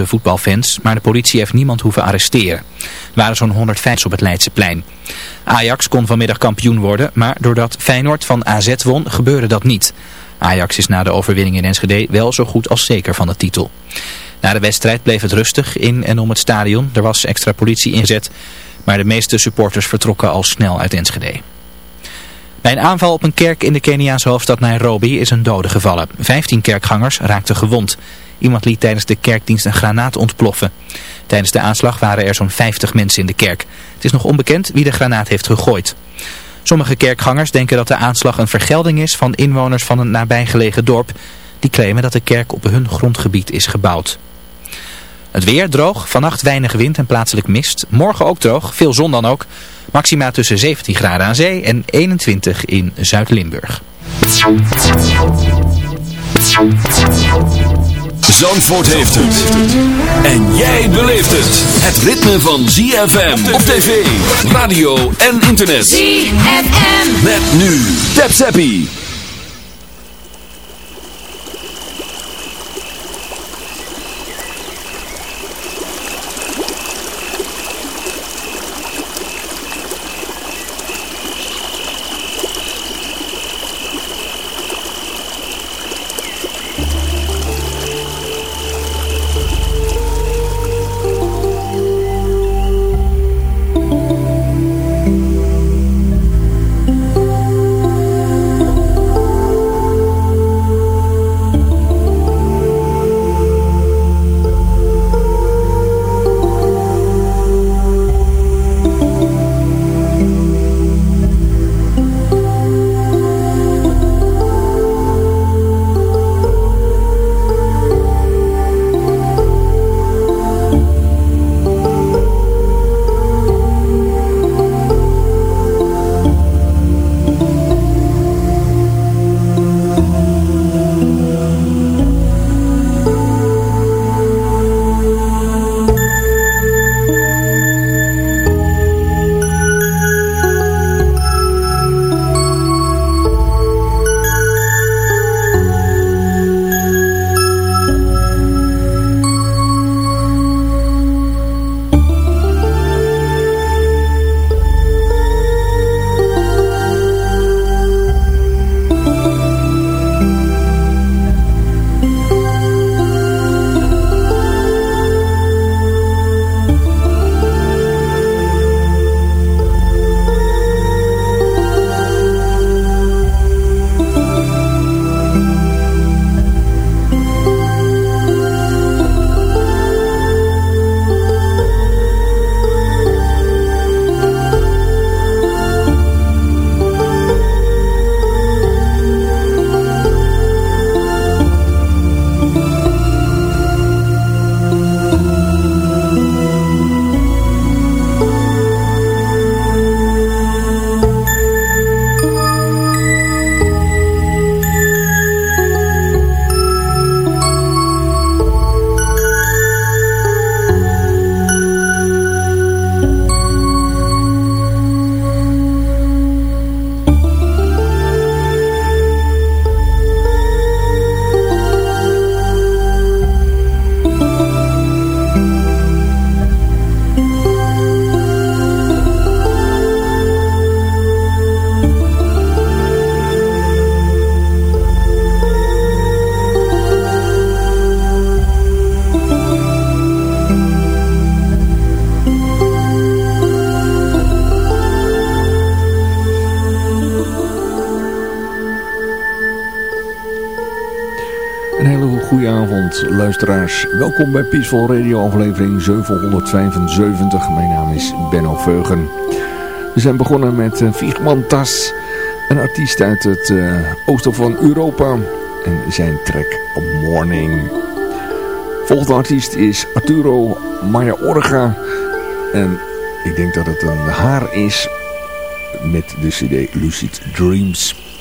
voetbalfans, maar de politie heeft niemand hoeven arresteren. Er waren zo'n 105 op het Leidseplein. Ajax kon vanmiddag kampioen worden, maar doordat Feyenoord van AZ won, gebeurde dat niet. Ajax is na de overwinning in Enschede wel zo goed als zeker van de titel. Na de wedstrijd bleef het rustig in en om het stadion. Er was extra politie inzet, maar de meeste supporters vertrokken al snel uit Enschede. Bij een aanval op een kerk in de Keniaanse hoofdstad Nairobi is een dode gevallen. Vijftien kerkgangers raakten gewond. Iemand liet tijdens de kerkdienst een granaat ontploffen. Tijdens de aanslag waren er zo'n 50 mensen in de kerk. Het is nog onbekend wie de granaat heeft gegooid. Sommige kerkgangers denken dat de aanslag een vergelding is van inwoners van een nabijgelegen dorp. Die claimen dat de kerk op hun grondgebied is gebouwd. Het weer droog, vannacht weinig wind en plaatselijk mist. Morgen ook droog, veel zon dan ook. Maxima tussen 17 graden aan zee en 21 in Zuid-Limburg. Zandvoort heeft het. En jij beleeft het. Het ritme van ZFM op tv, radio en internet. ZFM. Met nu. Tap Zappie. Luisteraars. Welkom bij Peaceful Radio aflevering 775. Mijn naam is Benno Veugen. We zijn begonnen met uh, Viegman Tas, een artiest uit het uh, oosten van Europa. En zijn track Morning. Volgende artiest is Arturo Maya Orga. En ik denk dat het een haar is met de cd Lucid Dreams.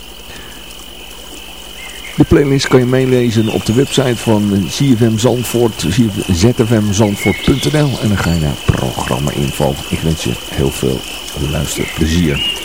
De playlist kan je meelezen op de website van CFM Zandvoort, zfmzandvoort.nl en dan ga je naar programma info. Ik wens je heel veel luisterplezier.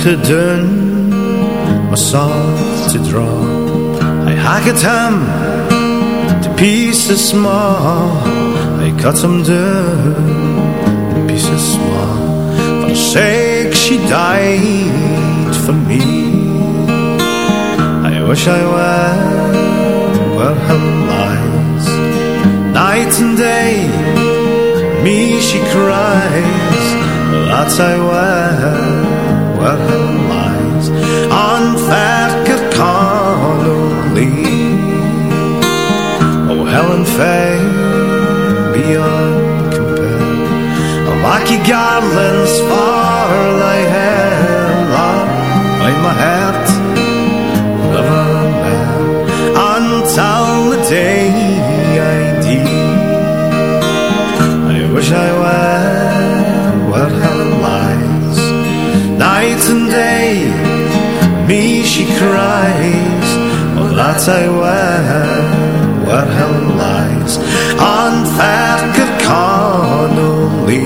Gedun, maar soft to draw. I hacked him to pieces small. I cut him down to pieces small. For sake she died for me. I wish I were where her lies. Night and day, me she cries. That's I were on Fat Connolly. Oh, Helen Fay, beyond compare. A Lucky Garland's Farley Hella in my heart of a man until the day I die. I wish I were. And day. Me she cries, oh that I were where Helen lies, on Fairkirk Connolly.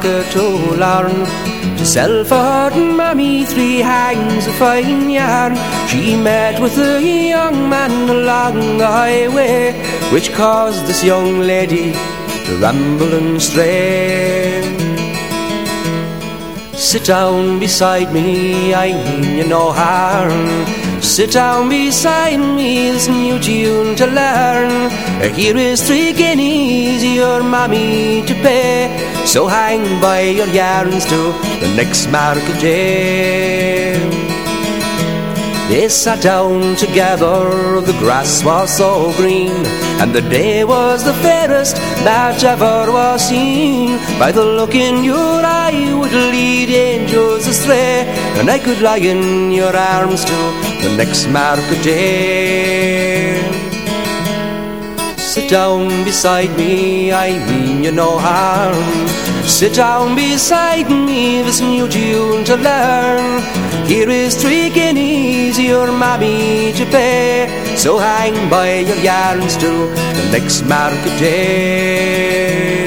To Larn To sell for her mammy three hangs of fine yarn. She met with a young man along the highway Which caused this young lady to ramble and stray. Sit down beside me, I mean you no harm Sit down beside me, this new tune to learn. Here is three guineas, your mammy to pay. So hang by your yarns to the next market day. They sat down together, the grass was so green, and the day was the fairest that ever was seen. By the look in your eye would lead angels astray, and I could lie in your arms till the next market day. Sit down beside me, I mean you no harm. Sit down beside me, this new tune to learn. Here is three guineas, your mommy to pay. So hang by your yarn till the next market day.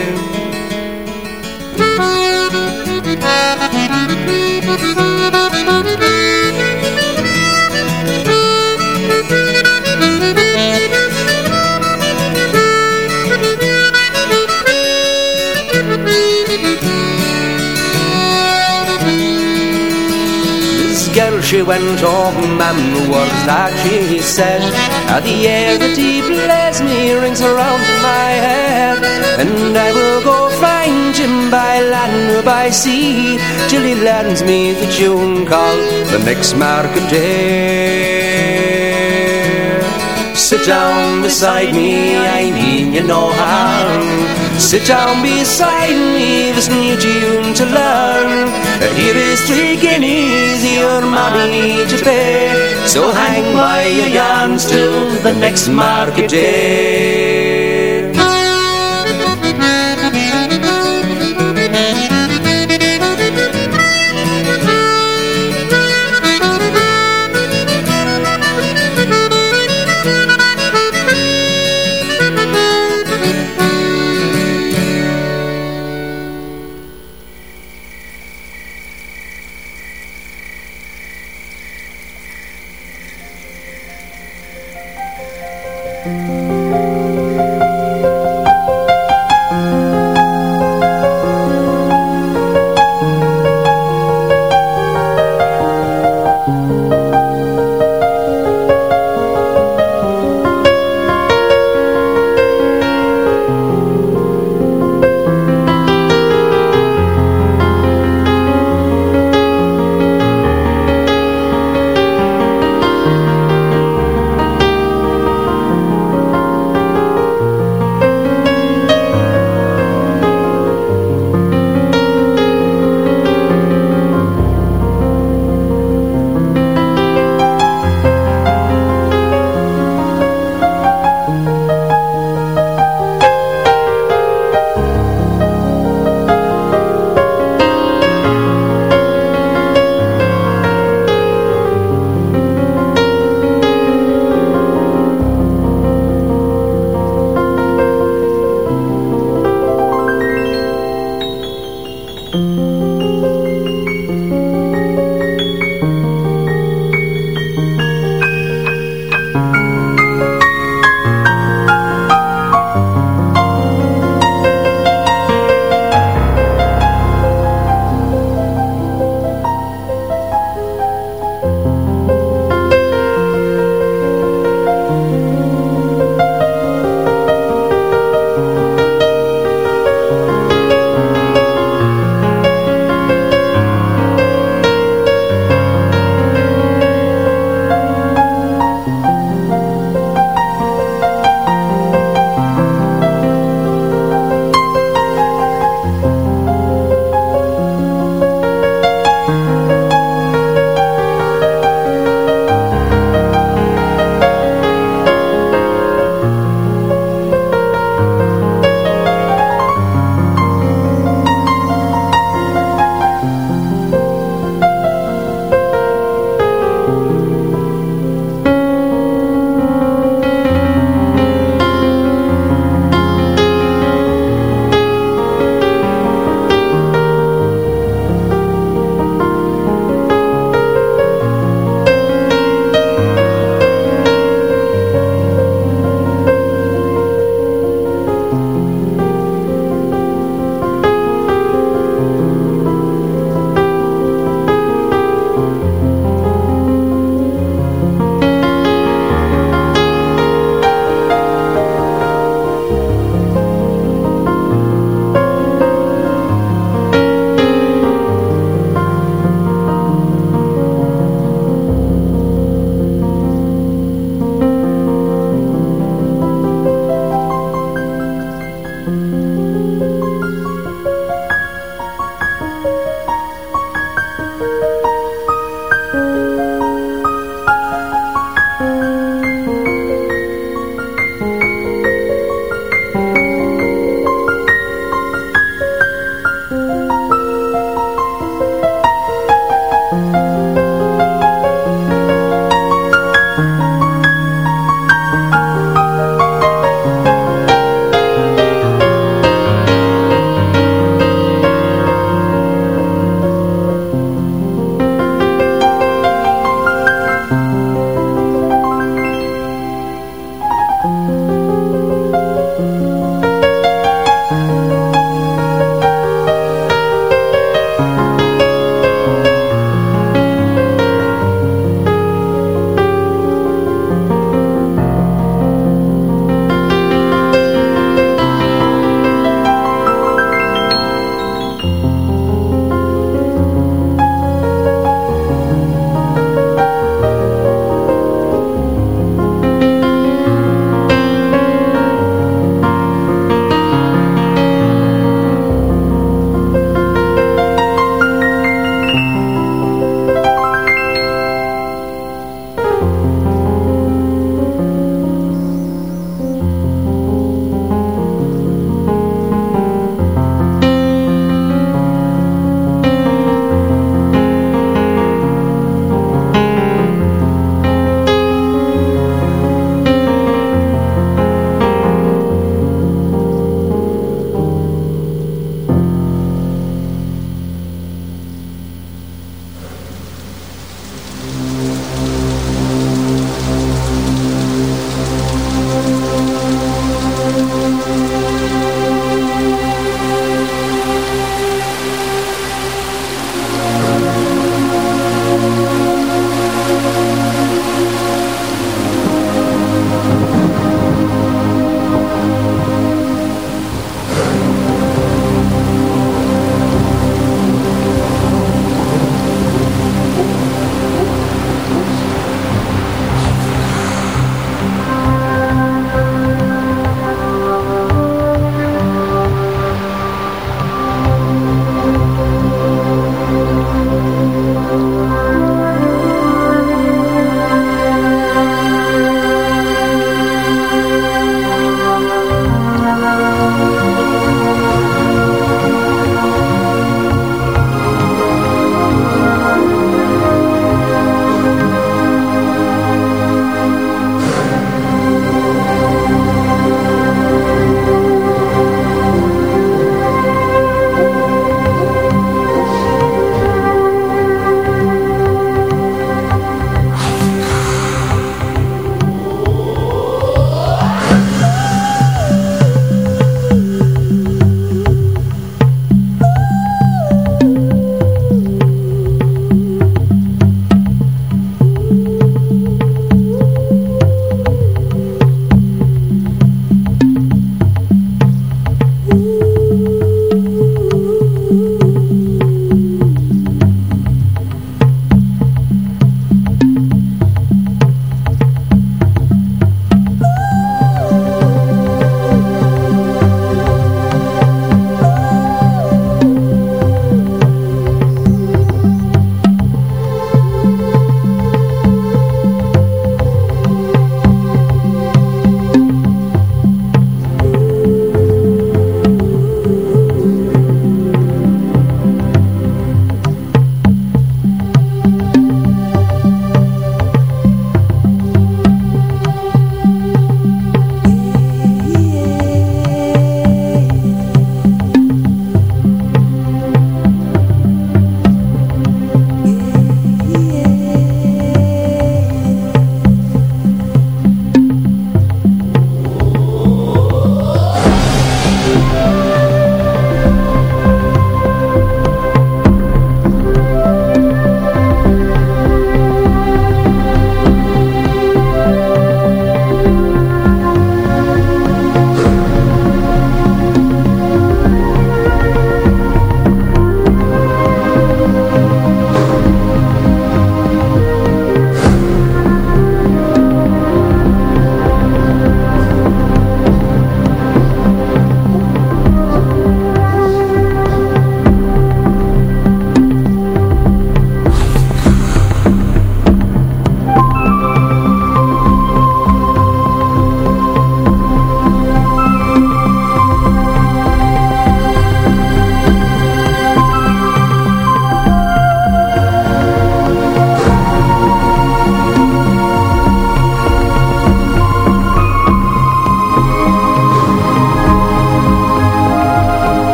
She went home and the words that she said? Are the air that me rings around my head. And I will go find him by land or by sea Till he lends me the tune called the next market day Sit down beside me, I mean you no harm. Sit down beside me, this new tune to learn. Here is three guineas, your money to pay. So hang by your yarns till the next market day.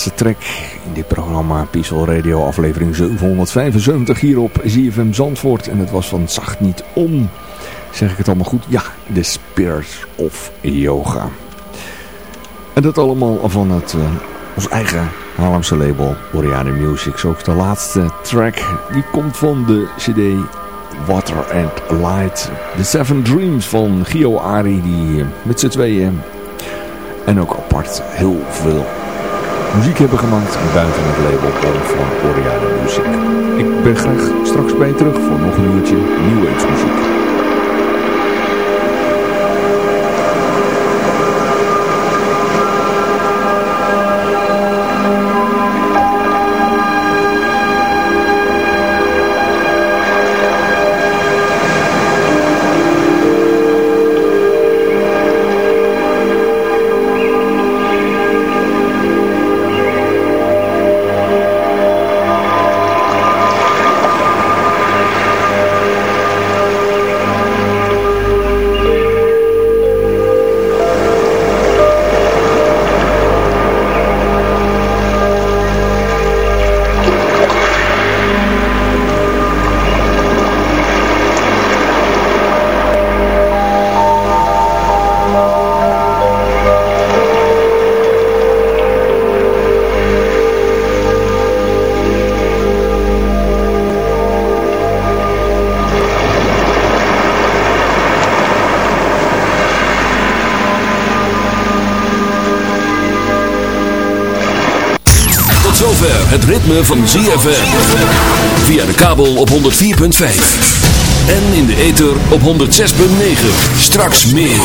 laatste track in dit programma Peaceful Radio aflevering 775 hier op ZFM Zandvoort. En het was van Zacht Niet Om. Zeg ik het allemaal goed? Ja, The Spirit of Yoga. En dat allemaal van het, uh, ons eigen Haarlemse label Oriane Music. Zo ook de laatste track. Die komt van de cd Water and Light. The Seven Dreams van Gio Ari. Die met z'n tweeën en ook apart heel veel muziek hebben gemaakt buiten het label van Oriana Music. Ik ben graag straks bij je terug voor nog een uurtje nieuwe muziek. Het ritme van ZFM. Via de kabel op 104.5. En in de ether op 106.9. Straks meer.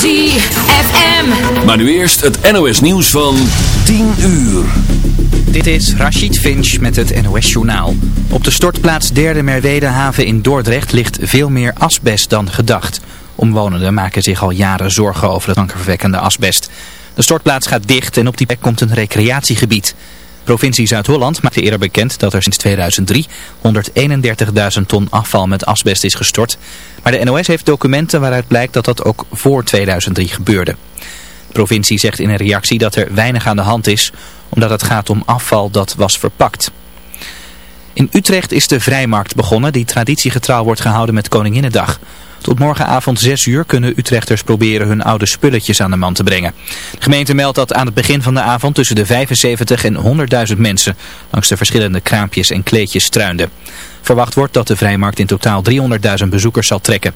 ZFM. Maar nu eerst het NOS nieuws van 10 uur. Dit is Rachid Finch met het NOS Journaal. Op de stortplaats Derde Merwedehaven in Dordrecht ligt veel meer asbest dan gedacht. Omwonenden maken zich al jaren zorgen over het kankerverwekkende asbest. De stortplaats gaat dicht en op die plek komt een recreatiegebied. Provincie Zuid-Holland maakte eerder bekend dat er sinds 2003 131.000 ton afval met asbest is gestort. Maar de NOS heeft documenten waaruit blijkt dat dat ook voor 2003 gebeurde. De provincie zegt in een reactie dat er weinig aan de hand is, omdat het gaat om afval dat was verpakt. In Utrecht is de vrijmarkt begonnen die traditiegetrouw wordt gehouden met Koninginnedag. Tot morgenavond 6 uur kunnen Utrechters proberen hun oude spulletjes aan de man te brengen. De gemeente meldt dat aan het begin van de avond tussen de 75 en 100.000 mensen langs de verschillende kraampjes en kleedjes struinden. Verwacht wordt dat de vrijmarkt in totaal 300.000 bezoekers zal trekken.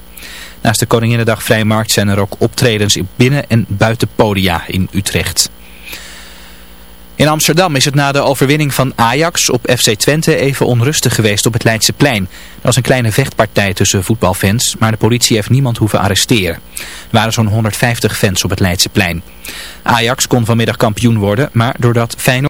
Naast de Koninginnedag Vrijmarkt zijn er ook optredens binnen en buiten podia in Utrecht. In Amsterdam is het na de overwinning van Ajax op FC Twente even onrustig geweest op het Leidseplein. Er was een kleine vechtpartij tussen voetbalfans, maar de politie heeft niemand hoeven arresteren. Er waren zo'n 150 fans op het Leidseplein. Ajax kon vanmiddag kampioen worden, maar doordat Feyenoord...